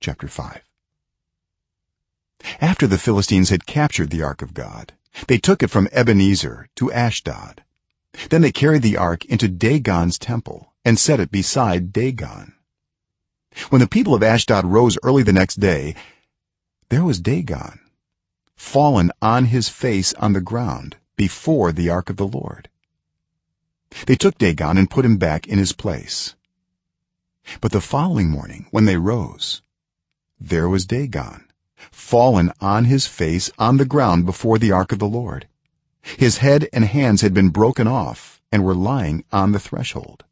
chapter 5 after the philistines had captured the ark of god they took it from ebenezer to ashdod. Then they carried the ark into dagon's temple and set it beside dagon. When the people of ashdod rose early the next day there was dagon fallen on his face on the ground before the ark of the lord. They took dagon and put him back in his place. But the following morning when they rose there was dagon fallen on his face on the ground before the ark of the lord. His head and hands had been broken off and were lying on the threshold.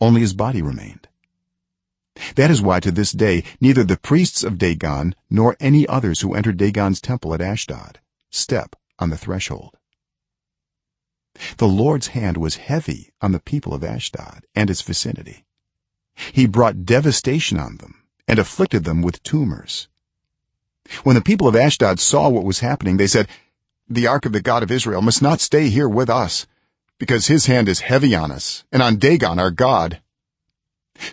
Only his body remained. That is why to this day neither the priests of dagon nor any others who enter dagon's temple at ashdod step on the threshold. The lord's hand was heavy on the people of ashdod and its vicinity. He brought devastation on them and afflicted them with tumors. When the people of ashdod saw what was happening they said the ark of the god of israel must not stay here with us because his hand is heavy on us and on dagon our god.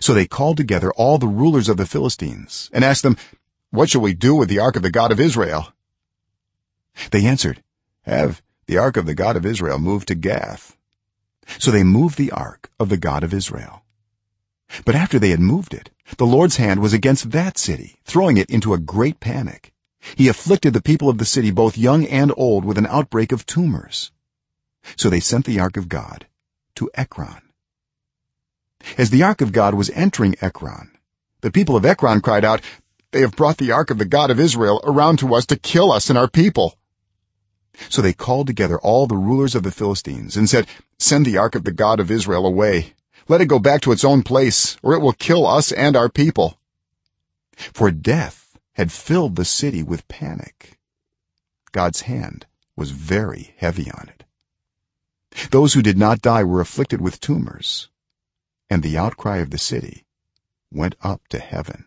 So they called together all the rulers of the philistines and asked them what shall we do with the ark of the god of israel? They answered have the ark of the god of israel moved to gath. So they moved the ark of the god of israel but after they had moved it the lord's hand was against that city throwing it into a great panic. He afflicted the people of the city both young and old with an outbreak of tumors. So they sent the ark of god to ekron. As the ark of god was entering ekron the people of ekron cried out they have brought the ark of the god of israel around to us to kill us and our people. So they called together all the rulers of the philistines and said send the ark of the god of israel away let it go back to its own place or it will kill us and our people. For death had filled the city with panic. God's hand was very heavy on it. Those who did not die were afflicted with tumors and the outcry of the city went up to heaven